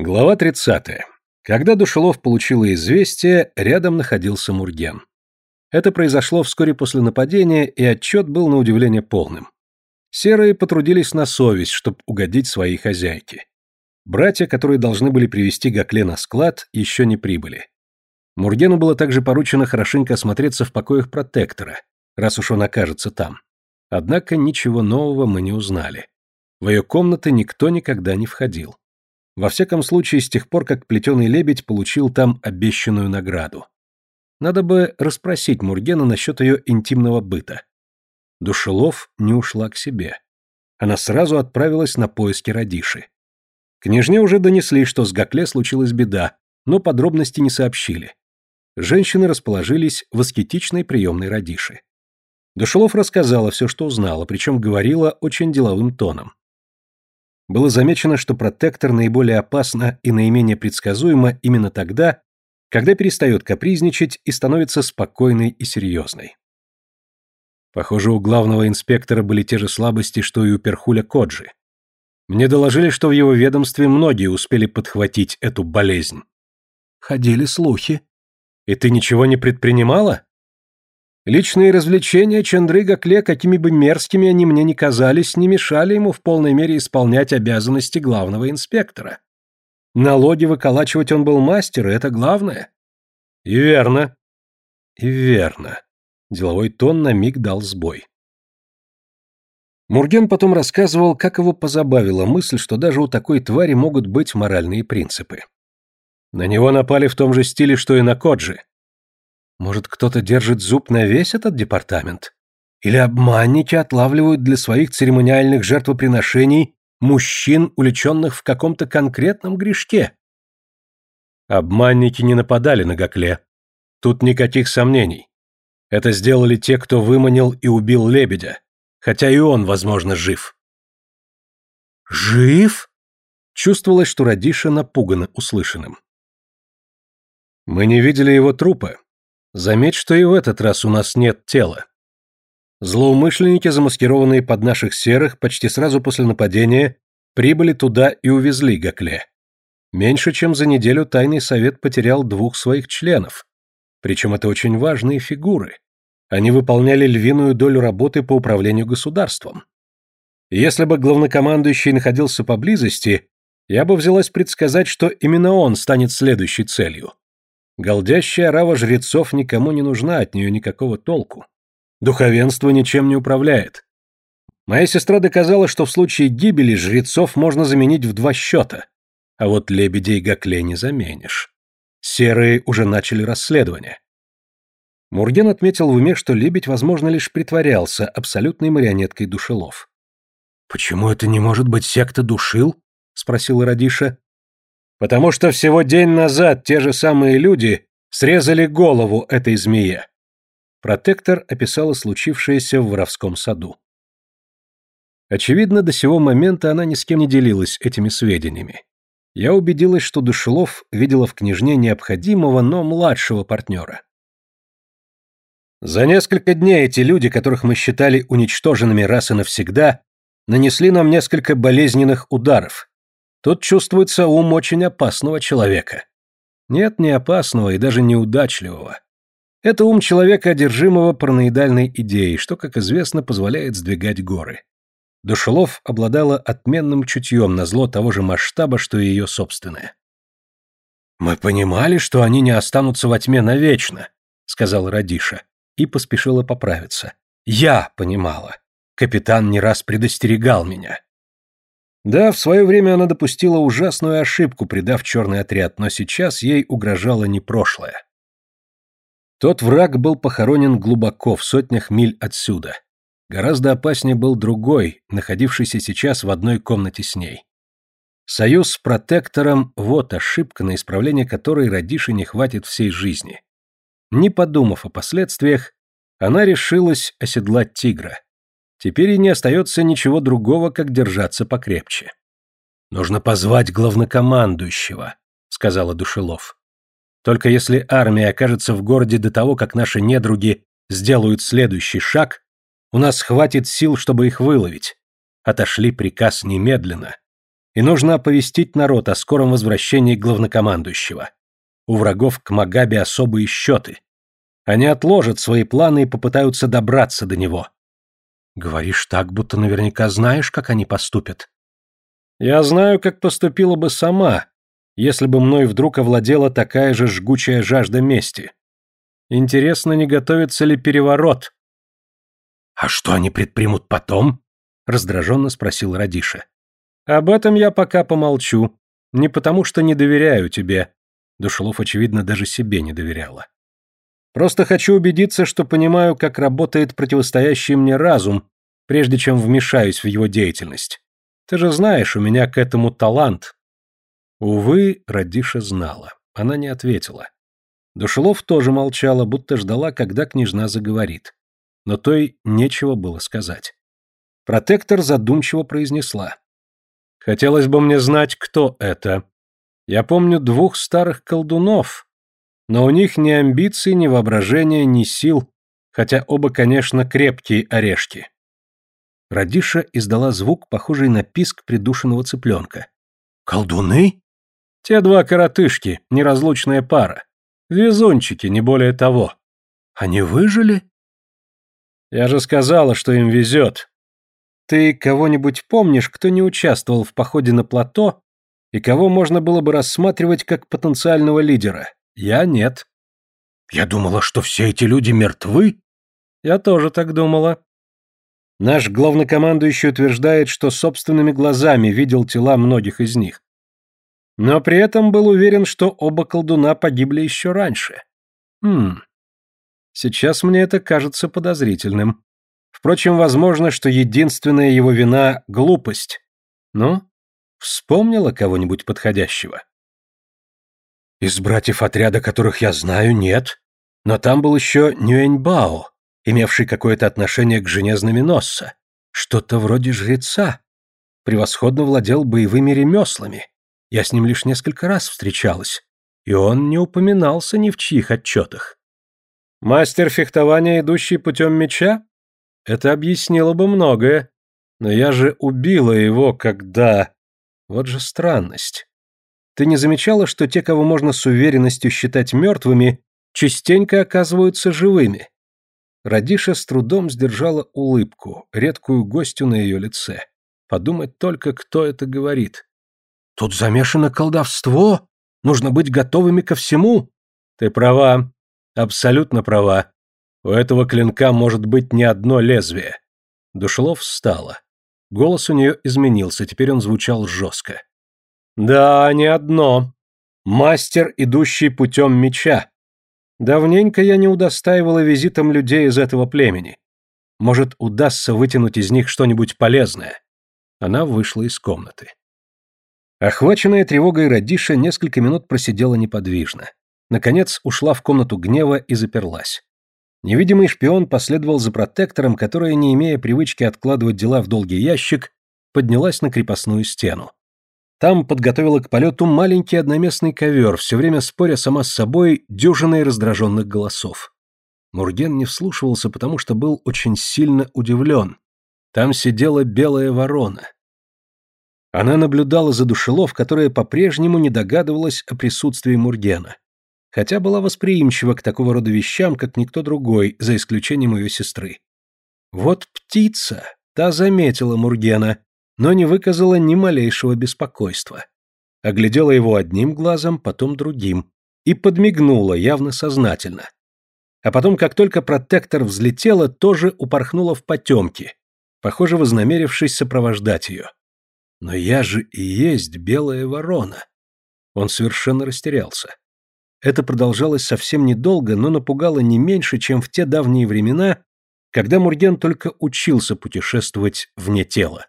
Глава 30. Когда Душелов получила известие, рядом находился Мурген. Это произошло вскоре после нападения, и отчет был на удивление полным. Серые потрудились на совесть, чтобы угодить своей хозяйке. Братья, которые должны были привести Гакле на склад, еще не прибыли. Мургену было также поручено хорошенько осмотреться в покоях протектора, раз уж он окажется там. Однако ничего нового мы не узнали. В ее комнаты никто никогда не входил. Во всяком случае, с тех пор, как плетеный лебедь получил там обещанную награду. Надо бы расспросить Мургена насчет ее интимного быта. Душелов не ушла к себе. Она сразу отправилась на поиски Радиши. Княжне уже донесли, что с Гакле случилась беда, но подробности не сообщили. Женщины расположились в аскетичной приемной Радиши. Душелов рассказала все, что узнала, причем говорила очень деловым тоном было замечено, что протектор наиболее опасно и наименее предсказуемо именно тогда, когда перестает капризничать и становится спокойной и серьезной. Похоже, у главного инспектора были те же слабости, что и у Перхуля Коджи. Мне доложили, что в его ведомстве многие успели подхватить эту болезнь. Ходили слухи. И ты ничего не предпринимала? Личные развлечения Чандры Гакле, какими бы мерзкими они мне ни казались, не мешали ему в полной мере исполнять обязанности главного инспектора. Налоги выколачивать он был мастер, и это главное. И верно. И верно. Деловой тон на миг дал сбой. Мурген потом рассказывал, как его позабавила мысль, что даже у такой твари могут быть моральные принципы. На него напали в том же стиле, что и на Коджи. Может, кто-то держит зуб на весь этот департамент? Или обманники отлавливают для своих церемониальных жертвоприношений мужчин, уличенных в каком-то конкретном грешке? Обманники не нападали на Гакле. Тут никаких сомнений. Это сделали те, кто выманил и убил лебедя, хотя и он, возможно, жив. «Жив?» Чувствовалось, что Радиша напугана услышанным. «Мы не видели его трупа, Заметь, что и в этот раз у нас нет тела. Злоумышленники, замаскированные под наших серых, почти сразу после нападения, прибыли туда и увезли Гакле. Меньше чем за неделю тайный совет потерял двух своих членов. Причем это очень важные фигуры. Они выполняли львиную долю работы по управлению государством. Если бы главнокомандующий находился поблизости, я бы взялась предсказать, что именно он станет следующей целью. Голдящая рава жрецов никому не нужна, от нее никакого толку. Духовенство ничем не управляет. Моя сестра доказала, что в случае гибели жрецов можно заменить в два счета, а вот лебедей Гакле не заменишь. Серые уже начали расследование. Мурген отметил в уме, что лебедь, возможно, лишь притворялся абсолютной марионеткой душелов. «Почему это не может быть секта душил?» — спросил Радиша. Потому что всего день назад те же самые люди срезали голову этой змее. Протектор описала случившееся в воровском саду. Очевидно, до сего момента она ни с кем не делилась этими сведениями. Я убедилась, что Душелов видела в княжне необходимого, но младшего партнера. За несколько дней эти люди, которых мы считали уничтоженными раз и навсегда, нанесли нам несколько болезненных ударов, Тут чувствуется ум очень опасного человека. Нет, не опасного и даже неудачливого. Это ум человека, одержимого параноидальной идеей, что, как известно, позволяет сдвигать горы. Душелов обладала отменным чутьем на зло того же масштаба, что и ее собственное. «Мы понимали, что они не останутся во тьме навечно», — сказал Радиша, и поспешила поправиться. «Я понимала. Капитан не раз предостерегал меня. Да, в свое время она допустила ужасную ошибку, предав черный отряд, но сейчас ей угрожало не прошлое. Тот враг был похоронен глубоко, в сотнях миль отсюда. Гораздо опаснее был другой, находившийся сейчас в одной комнате с ней. Союз с протектором – вот ошибка, на исправление которой Радиши не хватит всей жизни. Не подумав о последствиях, она решилась оседлать тигра. Теперь и не остается ничего другого, как держаться покрепче. «Нужно позвать главнокомандующего», — сказала Душелов. «Только если армия окажется в городе до того, как наши недруги сделают следующий шаг, у нас хватит сил, чтобы их выловить. Отошли приказ немедленно. И нужно оповестить народ о скором возвращении главнокомандующего. У врагов к Магабе особые счеты. Они отложат свои планы и попытаются добраться до него. Говоришь так, будто наверняка знаешь, как они поступят. Я знаю, как поступила бы сама, если бы мной вдруг овладела такая же жгучая жажда мести. Интересно, не готовится ли переворот? А что они предпримут потом? раздраженно спросил Радиша. Об этом я пока помолчу. Не потому, что не доверяю тебе. Душелов, очевидно, даже себе не доверяла. Просто хочу убедиться, что понимаю, как работает противостоящий мне разум, прежде чем вмешаюсь в его деятельность. Ты же знаешь, у меня к этому талант. Увы, Радиша знала. Она не ответила. Душелов тоже молчала, будто ждала, когда княжна заговорит. Но той нечего было сказать. Протектор задумчиво произнесла. «Хотелось бы мне знать, кто это. Я помню двух старых колдунов, но у них ни амбиций, ни воображения, ни сил, хотя оба, конечно, крепкие орешки». Радиша издала звук, похожий на писк придушенного цыпленка. «Колдуны?» Те два коротышки, неразлучная пара. Везунчики, не более того. Они выжили? Я же сказала, что им везет. Ты кого-нибудь помнишь, кто не участвовал в походе на плато и кого можно было бы рассматривать как потенциального лидера? Я нет. Я думала, что все эти люди мертвы. Я тоже так думала. Наш главнокомандующий утверждает, что собственными глазами видел тела многих из них но при этом был уверен, что оба колдуна погибли еще раньше. Хм. Сейчас мне это кажется подозрительным. Впрочем, возможно, что единственная его вина — глупость. Ну, вспомнила кого-нибудь подходящего? Из братьев отряда, которых я знаю, нет. Но там был еще Нюэньбао, имевший какое-то отношение к жене знаменосца. Что-то вроде жреца. Превосходно владел боевыми ремеслами. Я с ним лишь несколько раз встречалась, и он не упоминался ни в чьих отчетах. Мастер фехтования, идущий путем меча? Это объяснило бы многое. Но я же убила его, когда... Вот же странность. Ты не замечала, что те, кого можно с уверенностью считать мертвыми, частенько оказываются живыми? Радиша с трудом сдержала улыбку, редкую гостю на ее лице. Подумать только, кто это говорит. Тут замешано колдовство. Нужно быть готовыми ко всему. Ты права. Абсолютно права. У этого клинка может быть не одно лезвие. Душлов встала. Голос у нее изменился, теперь он звучал жестко. Да, не одно. Мастер, идущий путем меча. Давненько я не удостаивала визитом людей из этого племени. Может, удастся вытянуть из них что-нибудь полезное. Она вышла из комнаты. Охваченная тревогой Радиша несколько минут просидела неподвижно. Наконец ушла в комнату гнева и заперлась. Невидимый шпион последовал за протектором, которая, не имея привычки откладывать дела в долгий ящик, поднялась на крепостную стену. Там подготовила к полету маленький одноместный ковер, все время споря сама с собой дюжиной раздраженных голосов. Мурген не вслушивался, потому что был очень сильно удивлен. Там сидела белая ворона — она наблюдала за душелов, которая по-прежнему не догадывалась о присутствии Мургена, хотя была восприимчива к такого рода вещам, как никто другой, за исключением ее сестры. Вот птица, та заметила Мургена, но не выказала ни малейшего беспокойства. Оглядела его одним глазом, потом другим, и подмигнула, явно сознательно. А потом, как только протектор взлетела, тоже упорхнула в потемки, похоже, вознамерившись сопровождать ее. Но я же и есть белая ворона. Он совершенно растерялся. Это продолжалось совсем недолго, но напугало не меньше, чем в те давние времена, когда Мурген только учился путешествовать вне тела.